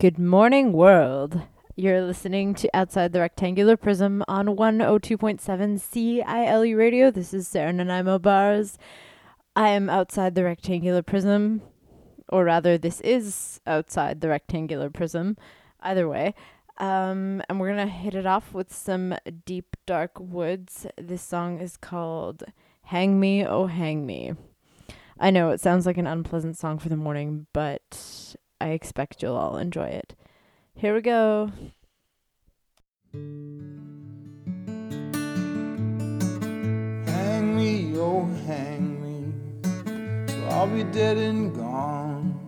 Good morning, world. You're listening to Outside the Rectangular Prism on 102.7 CILU radio. This is Sarah Nanaimo Bars. I am outside the rectangular prism, or rather, this is outside the rectangular prism. Either way. Um, and we're going to hit it off with some deep, dark woods. This song is called Hang Me, Oh Hang Me. I know it sounds like an unpleasant song for the morning, but I expect you'll all enjoy it. Here we go. Hang me, oh hang me, so I'll be dead and gone.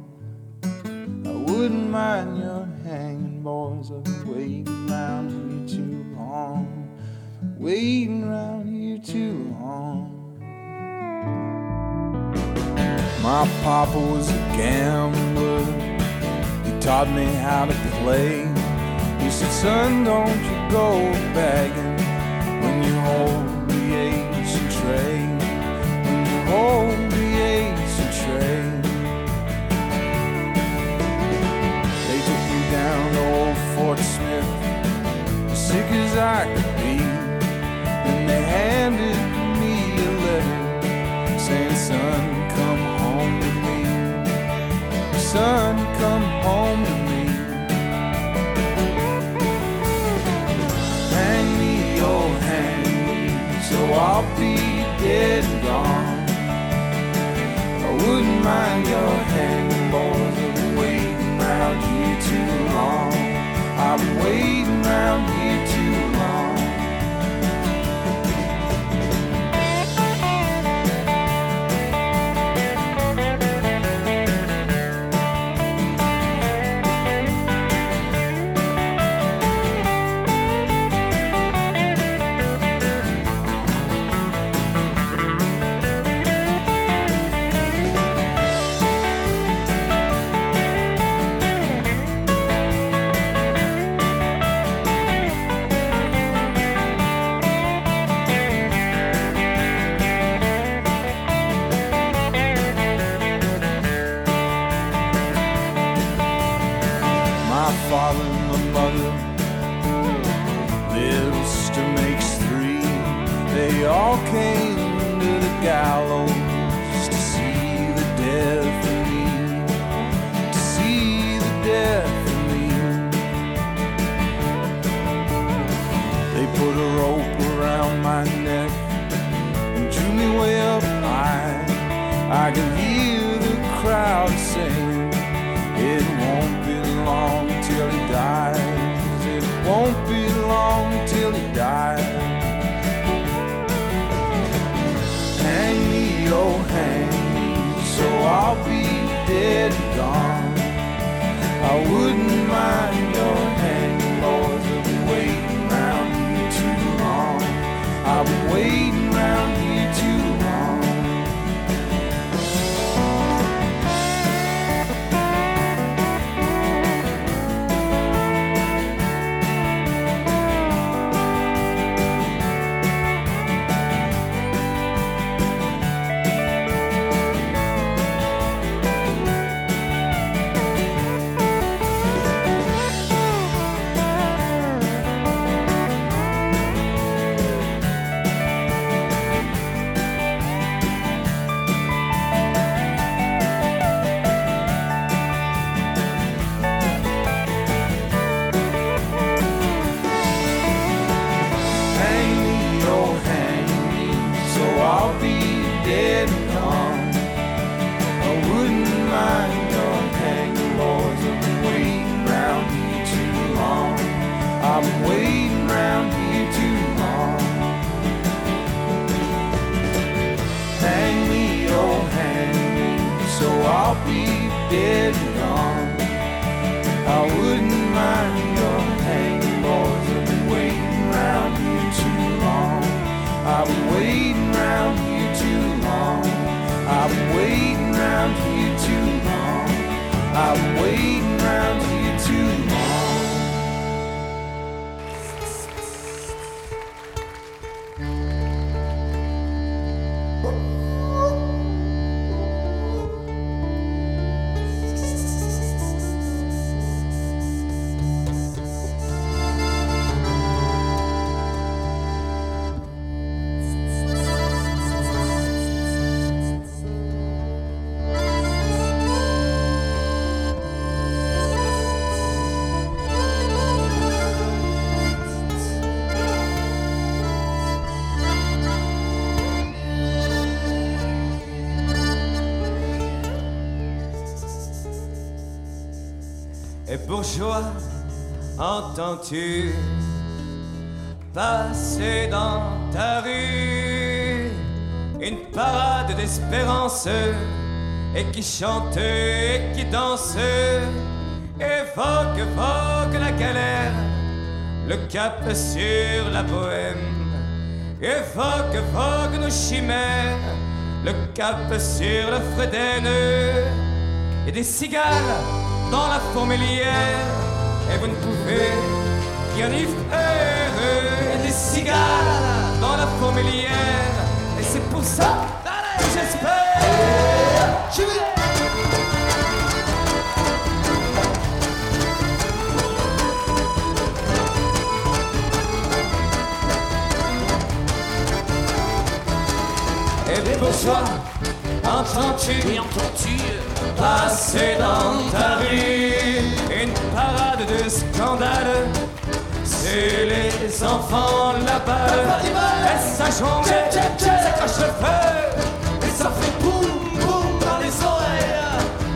I wouldn't mind your hanging, boys. I've been waiting around here too long, waiting around here too long. My papa was a gambler. Taught me how to play. He said, son, don't you go begging when you hold the ancient tray. When you hold the ancient tray. They took me down to old Fort Smith, as sick as I could be. And they handed me a letter saying, son, Son, come home to me. Hang me, oh, hang me, so I'll be dead and gone. I wouldn't mind your hanging, boys. I've been waiting around here too long. I've been waiting around here entends-tu passer dans ta rue une parade d'espérance et qui chante et qui danse évoque, évoque la galère, le cap sur la bohème, évoque, évoque nos chimères, le cap sur le Frédène et des cigales dans la fourmilière. Et vous ne pouvez rien y faire. Et des cigales dans la fourmilière. Et c'est pour ça que j'espère. Et des bourgeois, entends-tu entends-tu passer dans ta rue. Une parade de scandale. C'est les enfants là-bas, et ça jongle, ça crache le feu, et ça fait boum boum dans les oreilles.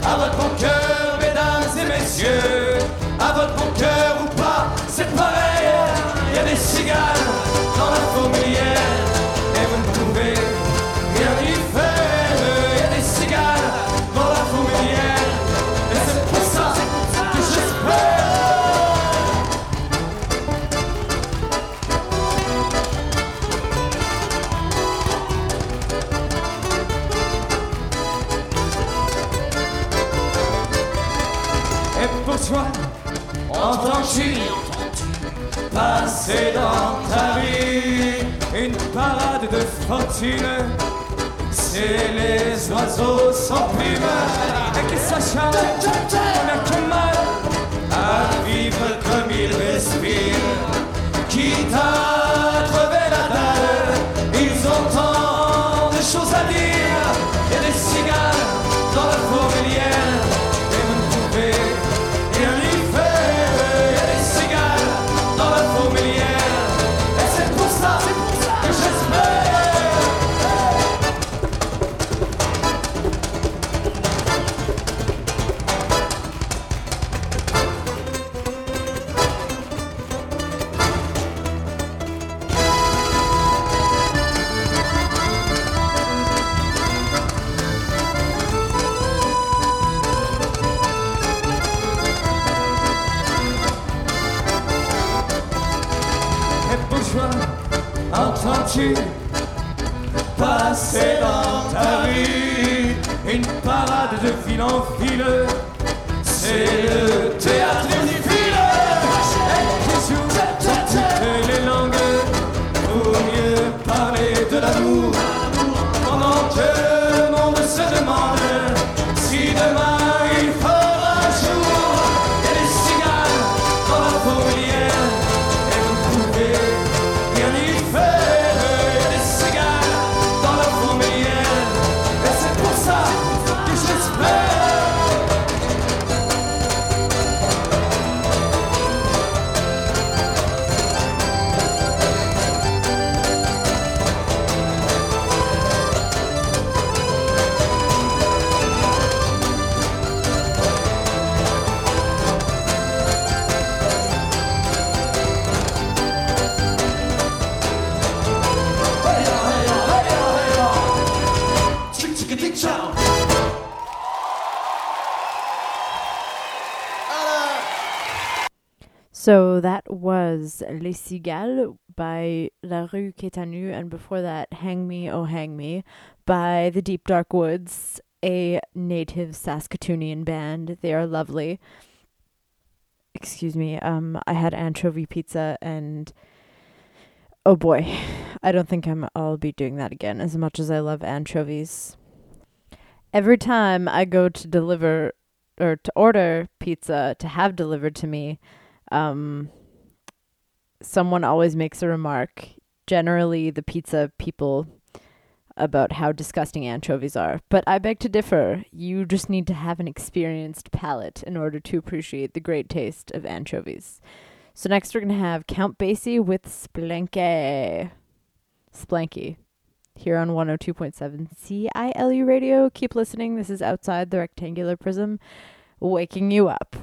À votre bon cœur, mesdames et messieurs, à votre bon cœur une parade de fortune C'est les oiseaux sans plume. Et qui s'acharnent on a que mal à vivre comme ils respirent. Quitte à crever So that was Les Cigales by La Rue Ketanou, and before that, Hang Me, Oh Hang Me by The Deep Dark Woods, a native Saskatoonian band. They are lovely. Excuse me, um, I had anchovy pizza and oh boy, I don't think I'm I'll be doing that again as much as I love anchovies. Every time I go to deliver or to order pizza to have delivered to me, um, someone always makes a remark, generally the pizza people, about how disgusting anchovies are. But I beg to differ. You just need to have an experienced palate in order to appreciate the great taste of anchovies. So next we're going to have Count Basie with Splanky. Splanky. Here on 102.7 CILU radio. Keep listening. This is Outside the Rectangular Prism, waking you up.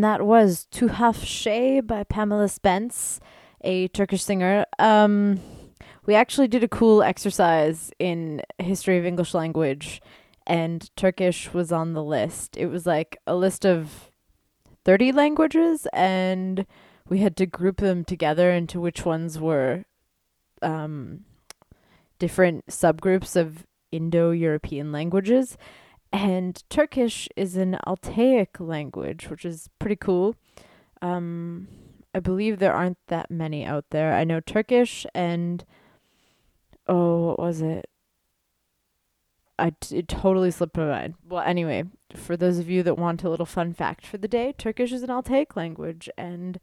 And that was Tuhaf Şey by Pamela Spence, a Turkish singer. Um, we actually did a cool exercise in history of English language, and Turkish was on the list. It was like a list of 30 languages, and we had to group them together into which ones were um, different subgroups of Indo European languages. And Turkish is an Altaic language, which is pretty cool. Um, I believe there aren't that many out there. I know Turkish and oh, what was it? I t- it totally slipped my mind. Well, anyway, for those of you that want a little fun fact for the day, Turkish is an Altaic language, and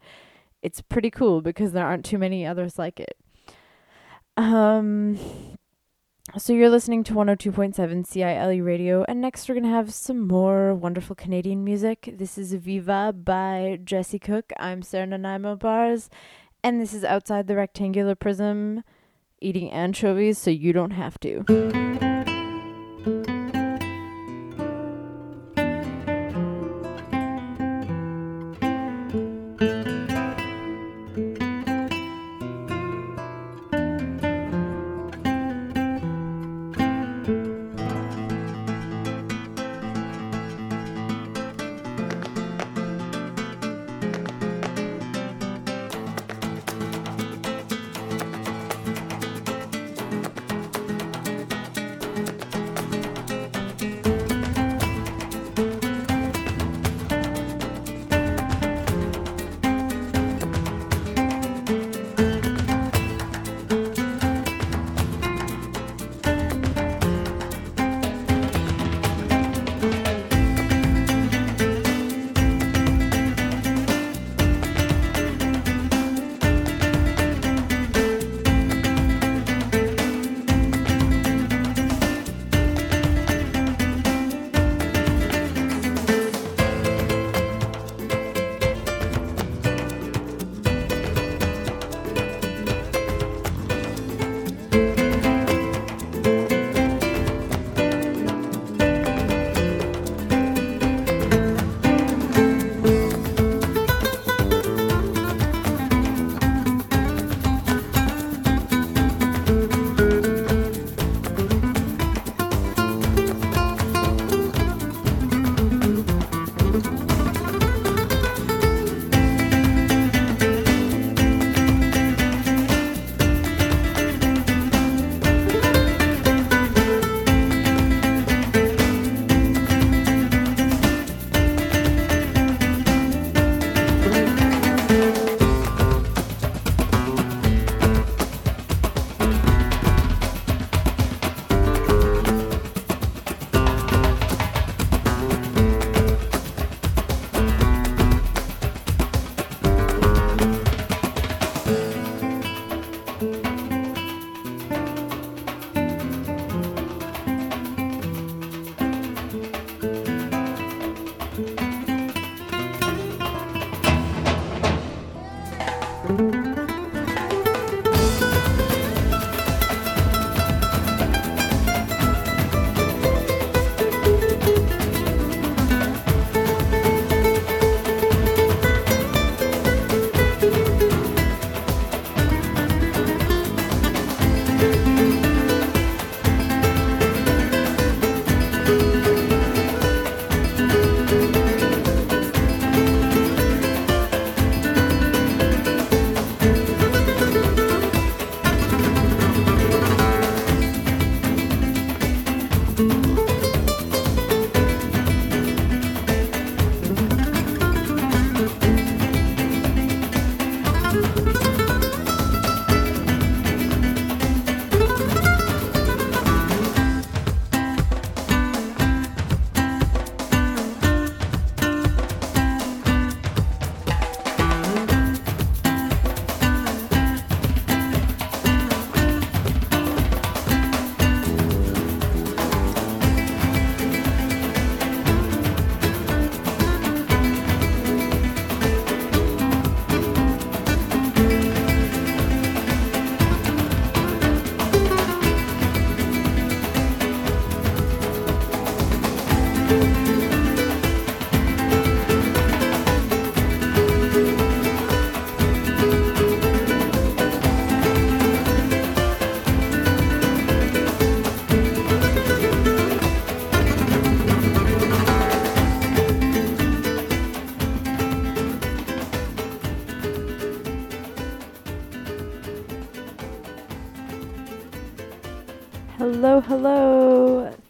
it's pretty cool because there aren't too many others like it. Um, so you're listening to 102.7 CILU radio, and next we're gonna have some more wonderful Canadian music. This is Viva by Jesse Cook. I'm Sarah Nanaimo Bars, and this is Outside the Rectangular Prism, eating anchovies so you don't have to.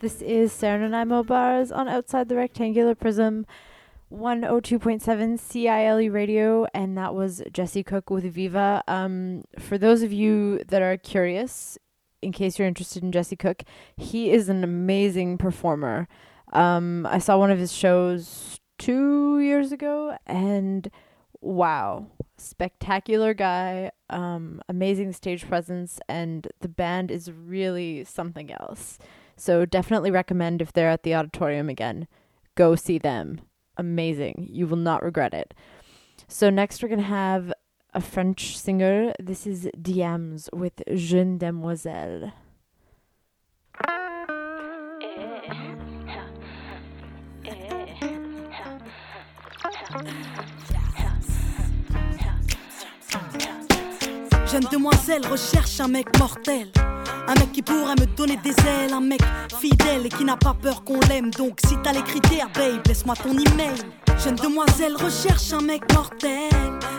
This is Sarah Nanaimo Bars on Outside the Rectangular Prism, 102.7 CILU radio, and that was Jesse Cook with Viva. Um, for those of you that are curious, in case you're interested in Jesse Cook, he is an amazing performer. Um, I saw one of his shows two years ago, and wow, spectacular guy, um, amazing stage presence, and the band is really something else. So definitely recommend if they're at the auditorium again, go see them. Amazing. You will not regret it. So next we're gonna have a French singer. This is Diams with Jeune Demoiselle. Jeune demoiselle recherche un mec mortel. Un mec qui pourrait me donner des ailes, un mec fidèle et qui n'a pas peur qu'on l'aime. Donc si t'as les critères, babe, laisse-moi ton email. Jeune demoiselle recherche un mec mortel.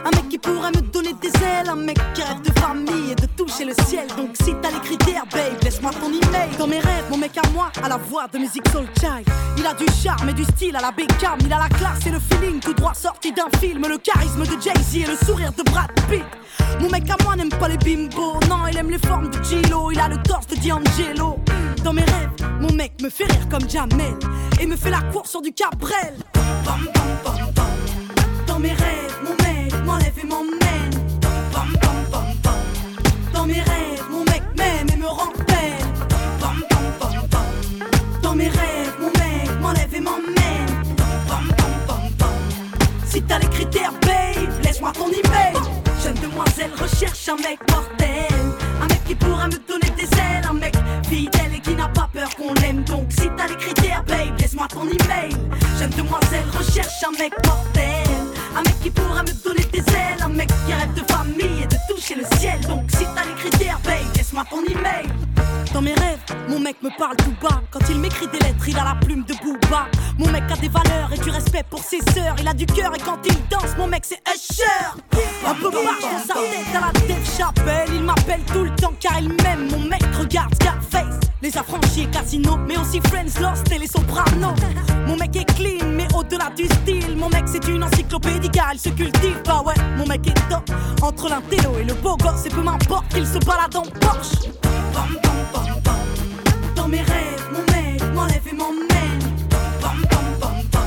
Un mec qui pourrait me donner des ailes, un mec qui rêve de famille et de toucher le ciel. Donc si t'as les critères, babe, laisse-moi ton email. Dans mes rêves, mon mec à moi a la voix de musique soul child. Il a du charme et du style à la Beckham. Il a la classe et le feeling tout droit sorti d'un film. Le charisme de Jay-Z et le sourire de Brad Pitt. Mon mec à moi n'aime pas les bimbos. Non, il aime les formes de Gilo. Il a le torse de D'Angelo. Dans mes rêves, mon mec me fait rire comme Jamel. Et me fait la course sur du Cabrel. Dans mes rêves, mon mec m'enlève et m'emmène. Dans mes rêves, mon mec m'aime et me rend belle. Dans mes rêves, mon mec m'enlève et m'emmène. Si t'as les critères, babe, laisse-moi ton email. Jeune demoiselle recherche un mec mortel. Un mec qui pourra me donner des ailes. Un mec fidèle pas peur qu'on l'aime. Donc si t'as les critères, babe, laisse-moi ton email. Jeune demoiselle recherche un mec mortel. Un mec qui pourra me donner des ailes. Un mec qui rêve de famille et de toucher le ciel. Donc si t'as les critères, babe, laisse-moi ton email. Dans mes rêves, mon mec me parle tout bas. Quand il m'écrit des lettres, il a la plume de Booba. Mon mec a des valeurs et du respect pour ses sœurs. Il a du cœur et quand il danse, mon mec c'est Usher. Un peu marche dans sa tête à la Dave Chapelle. Il m'appelle tout le temps car il m'aime. Mon mec regarde Scarface. Les affranchis et Casino, mais aussi Friends Lost et les Sopranos. Mon mec est clean, mais au-delà du style. Mon mec c'est une encyclopédie il se cultive. Bah ouais, mon mec est top. Entre l'intello et le beau gosse, et peu m'importe qu'il se balade en Porsche. Bam, bam, bam, bam. Dans mes rêves, mon mec m'enlève et m'emmène. Bam, bam, bam, bam.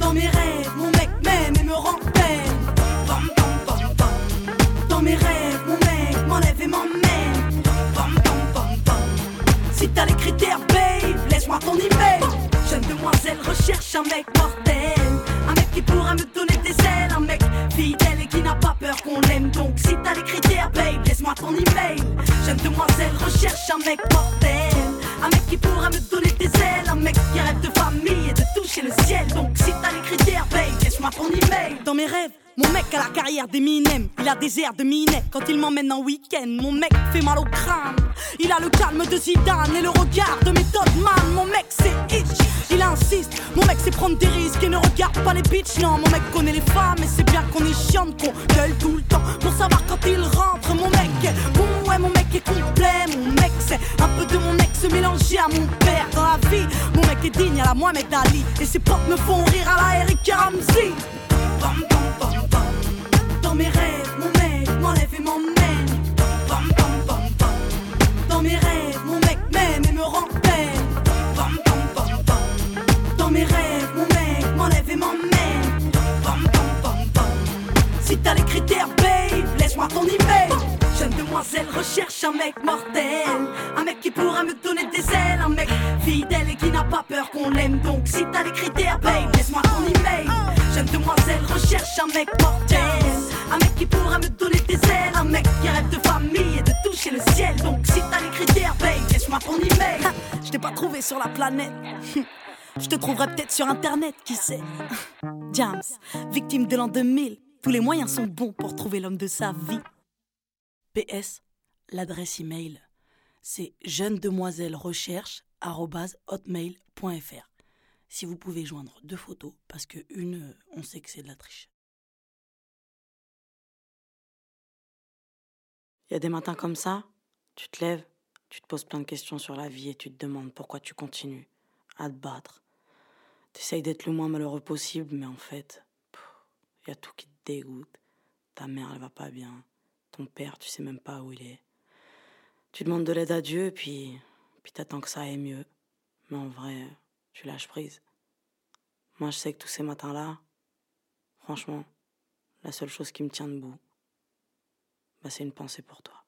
Dans mes rêves, mon mec m'aime et me rend belle. Bam, bam, bam, bam. Dans mes rêves, mon mec m'enlève et m'emmène. T'as les critères, babe, laisse-moi ton email. Jeune demoiselle recherche un mec mortel. Un mec qui pourra me donner des ailes. Un mec fidèle et qui n'a pas peur qu'on l'aime. Donc si t'as les critères, babe, laisse-moi ton email. Jeune demoiselle recherche un mec mortel. Un mec qui pourra me donner des ailes. Un mec qui rêve de famille et de toucher le ciel. Donc si t'as les critères, babe, laisse-moi ton email. Dans mes rêves, mon mec a la carrière d'Eminem. Il a des airs de Minet quand il m'emmène en week-end. Mon mec fait mal au crâne. Il a le calme de Zidane et le regard de Method Man. Mon mec c'est itch. Il insiste, mon mec c'est prendre des risques et ne regarde pas les bitches. Non, mon mec connaît les femmes et c'est bien qu'on est chiante, qu'on gueule tout le temps pour savoir quand il rentre. Mon mec est bon, ouais, mon mec est complet. Mon mec c'est un peu de mon ex mélangé à mon père dans la vie. Mon mec est digne à la Mohamed Ali et ses potes me font rire à la Eric Ramsey. Dans mes rêves, mon mec m'enlève et m'emmène. Dans mes rêves, mon mec m'aime et me rend bam. Dans mes rêves, mon mec m'enlève et m'emmène. Si t'as les critères, babe, laisse-moi ton email. Jeune demoiselle recherche un mec mortel. Un mec qui pourra me donner des ailes. Un mec fidèle et qui n'a pas peur qu'on l'aime. Donc si t'as les critères, babe, laisse-moi ton email. Jeune demoiselle recherche un mec mortel. Un mec qui pourra me donner des ailes. Un mec qui rêve de famille et de toucher le ciel. Donc si t'as les critères, babe, laisse-moi ton email. Je t'ai pas trouvé sur la planète. Je te trouverai peut-être sur internet, qui sait. James, victime de l'an 2000, tous les moyens sont bons pour trouver l'homme de sa vie. PS, l'adresse email, c'est jeune demoiselle recherche. Si vous pouvez joindre deux photos, parce que une, on sait que c'est de la triche. Il y a des matins comme ça, tu te lèves, tu te poses plein de questions sur la vie et tu te demandes pourquoi tu continues à te battre. Tu essayes d'être le moins malheureux possible, mais en fait, il y a tout qui te dégoûte. Ta mère, elle va pas bien. Ton père, tu sais même pas où il est. Tu demandes de l'aide à Dieu, puis, puis t'attends que ça aille mieux. Mais en vrai, tu lâches prise. Moi, je sais que tous ces matins-là, franchement, la seule chose qui me tient debout, bah, c'est une pensée pour toi.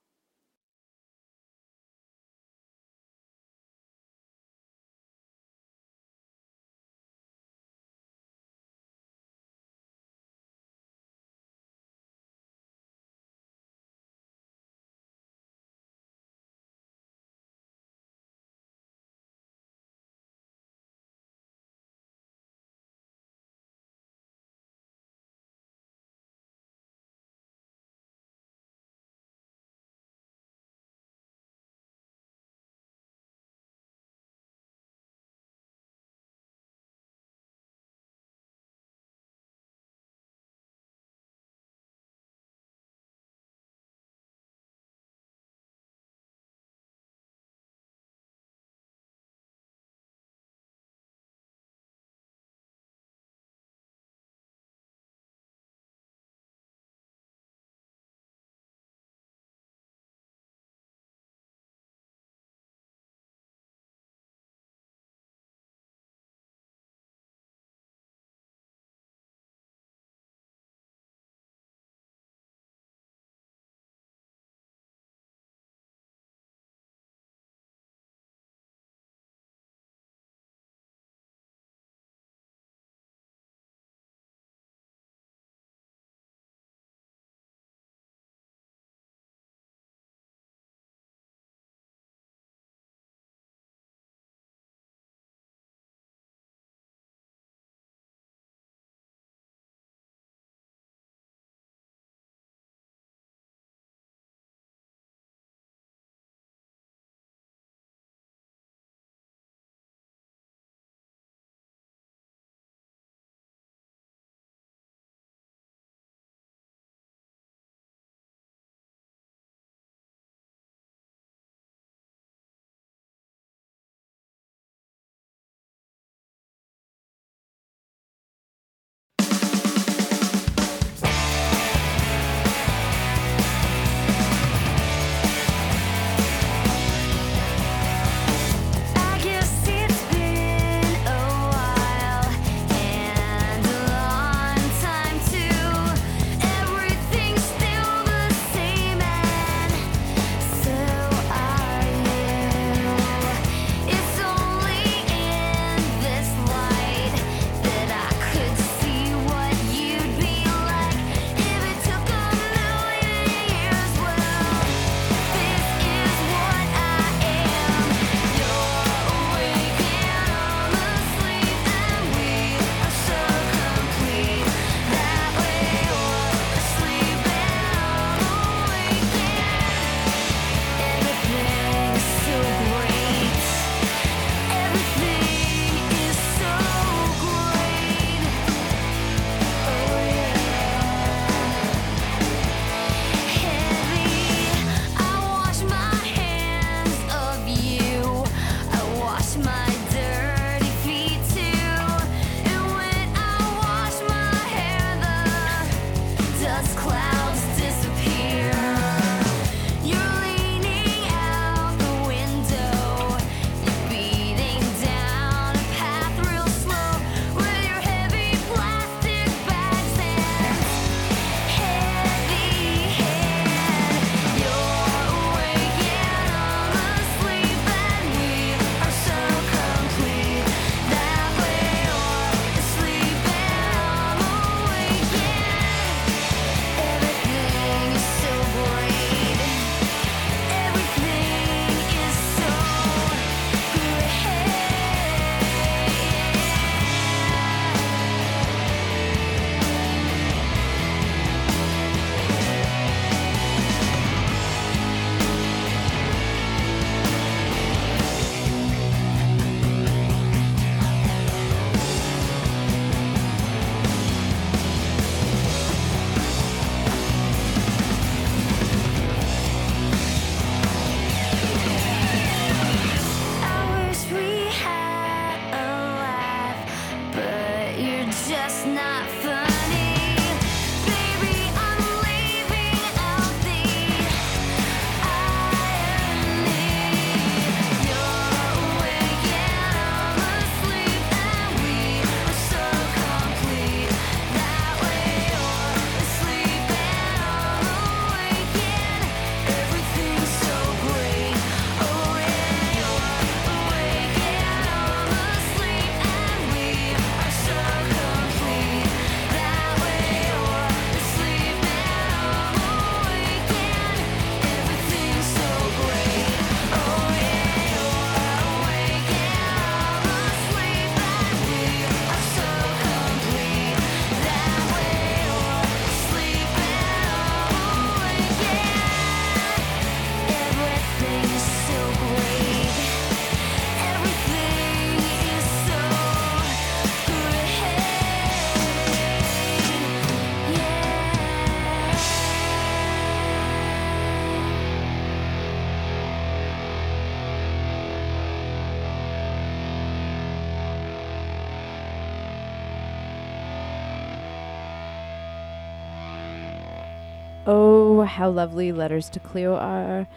How lovely Letters to Cleo are.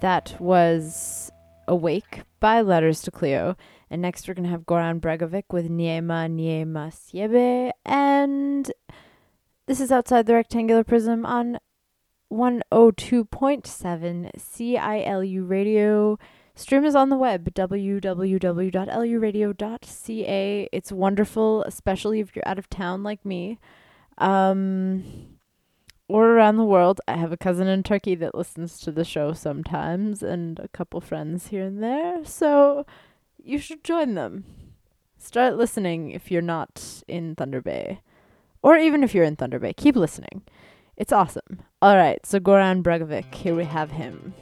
That was Awake by Letters to Cleo. And next we're going to have Goran Bregovic with Niema Niema Siebe. And this is Outside the Rectangular Prism on 102.7 CILU Radio. Stream is on the web, www.luradio.ca. It's wonderful, especially if you're out of town like me. Um, or around the world. I have a cousin in Turkey that listens to the show sometimes and a couple friends here and there. So you should join them. Start listening if you're not in Thunder Bay. Or even if you're in Thunder Bay, keep listening. It's awesome. All right, so Goran Bregovic, here we have him.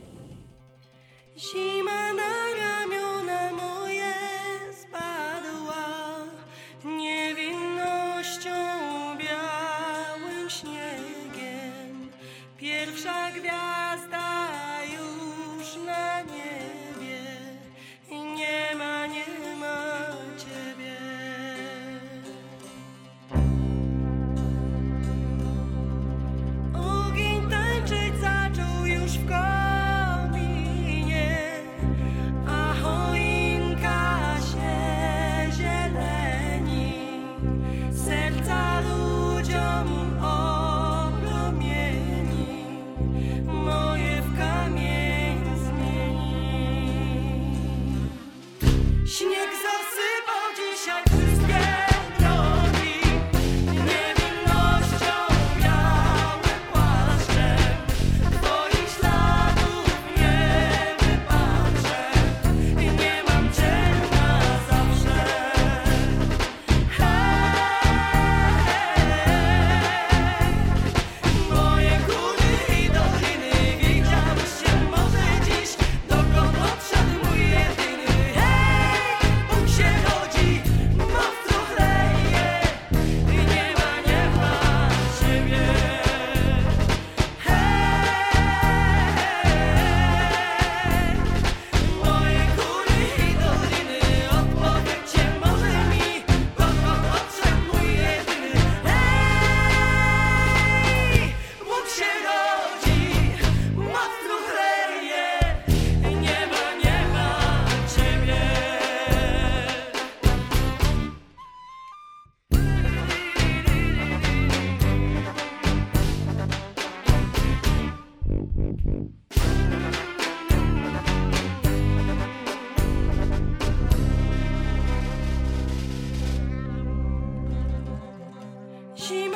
Zima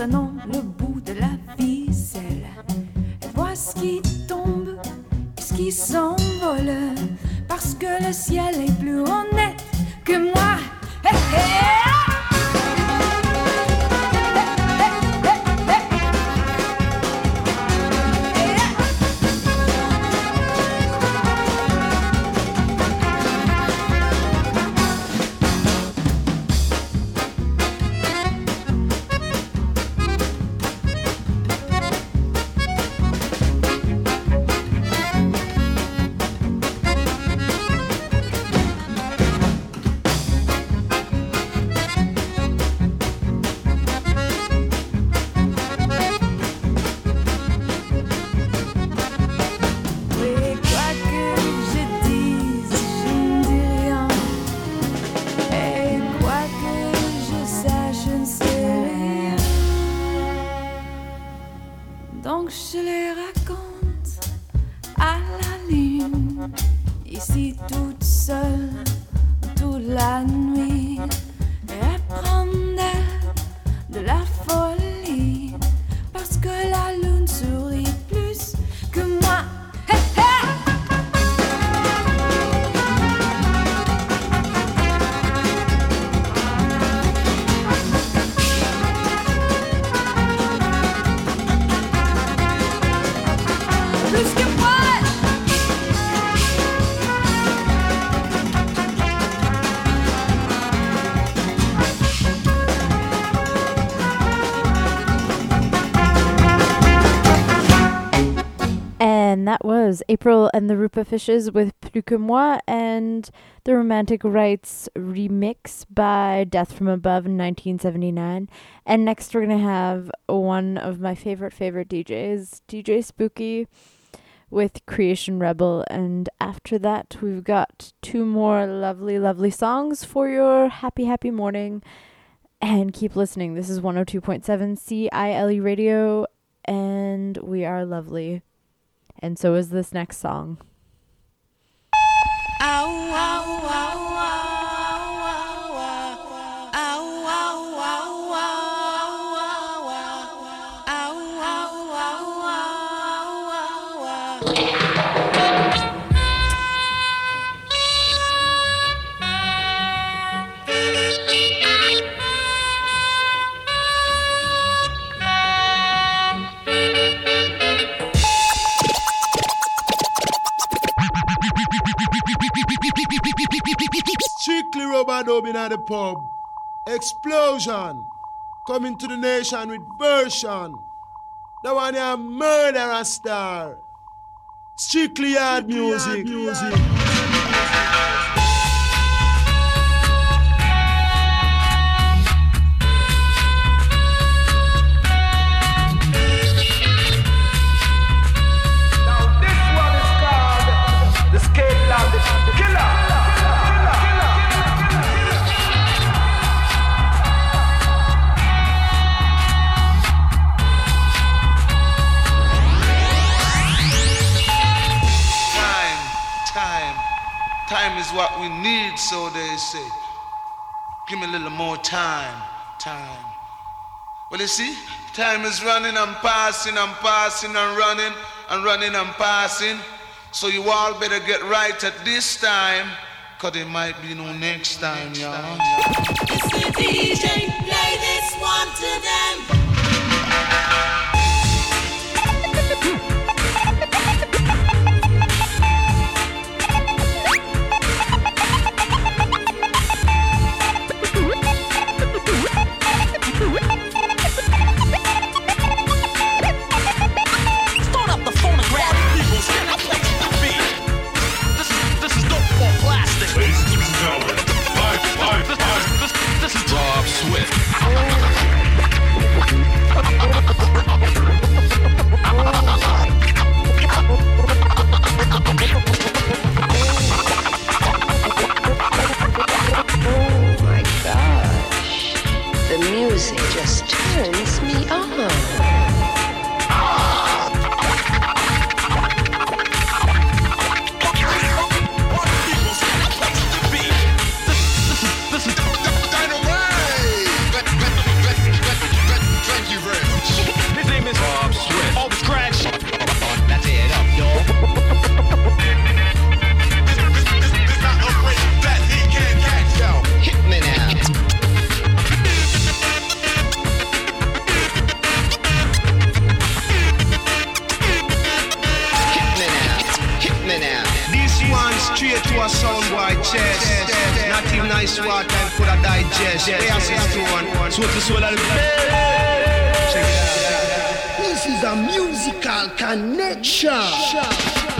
maintenant le was April and the Rupa Fishes with Plus que moi and the Romantic Rights remix by Death from Above in 1979. And next we're going to have one of my favorite, favorite DJs, DJ Spooky with Creation Rebel. And after that, we've got two more lovely, lovely songs for your happy, happy morning. And keep listening. This is 102.7 CILU Radio, and we are lovely. And so is this next song. Strictly rubber dub in the pub. Explosion. Coming to the nation with version. The one you murderer star. Strictly hard music. music. So they say. Give me a little more time, time. Well, you see, time is running and passing and passing and running and running and passing. So you all better get right at this time, cause it might be no next time, y'all. DJ, play this one to them. Swift. Straight to a soundboy chest. Nice water. This is a musical connection.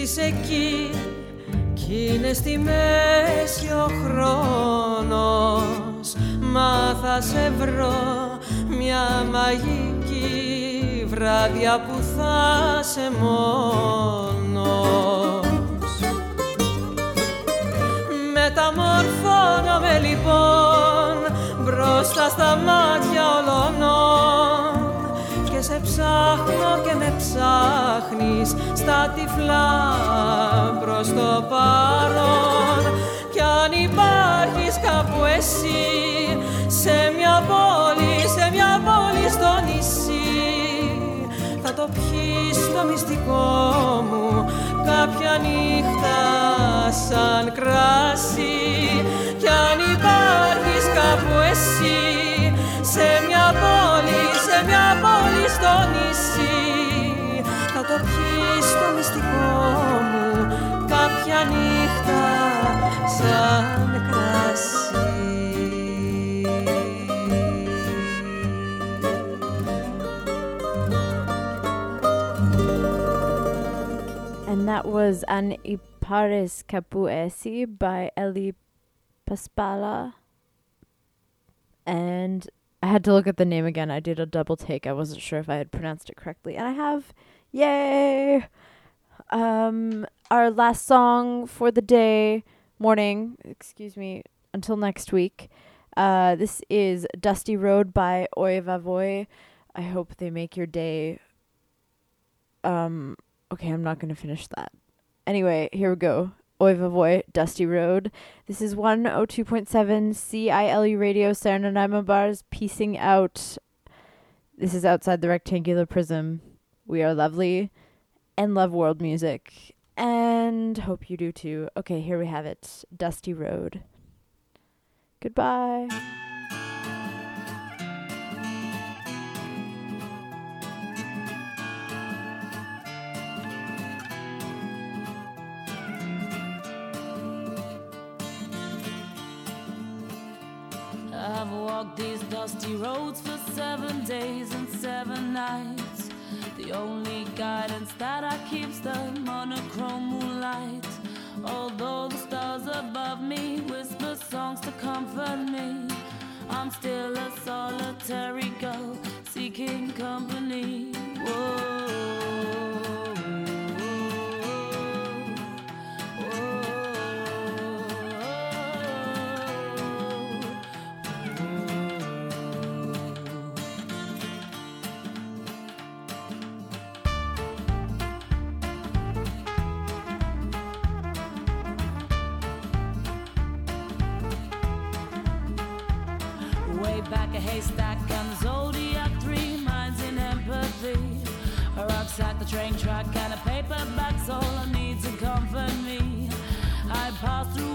Και εσύ είσαι εκεί κι είναι στη μέση ο χρόνος. Μα θα σε βρω μια μαγική βράδια που θα σε μόνος. Μεταμορφώνομαι λοιπόν μπροστά στα μάτια όλων και σε ψάχνω και με ψάχνεις στα τυφλά προς το παρόν. Κι αν υπάρχεις κάπου εσύ σε μια πόλη, σε μια πόλη στο νησί θα το πιείς το μυστικό μου κάποια νύχτα σαν κράσι κι αν υπάρχεις κάπου εσύ σε μια πόλη, σε μια πόλη στο νησί Θα το πιεις το μυστικό μου Κάποια νύχτα σαν κρασί And that was An Ipares Capuesi by Elli Paspala. And I had to look at the name again. I did a double take. I wasn't sure if I had pronounced it correctly. And I have. Yay! Um, our last song for the day, morning, excuse me, until next week. Uh, this is Dusty Road by Oi Va Voi. I hope they make your day. Um, okay, I'm not going to finish that. Anyway, here we go. Oi Va Voi, Dusty Road. This is 102.7 CILU Radio, Serenanaima Bars, piecing out. This is outside the rectangular prism. We are lovely and love world music. And hope you do too. Okay, here we have it Dusty Road. Goodbye. These dusty roads for seven days and seven nights. The only guidance that I keep's the monochrome moonlight. Although the stars above me whisper songs to comfort me, I'm still a solitary girl seeking company. Way train track, and a paperback's all I need to comfort me. I pass through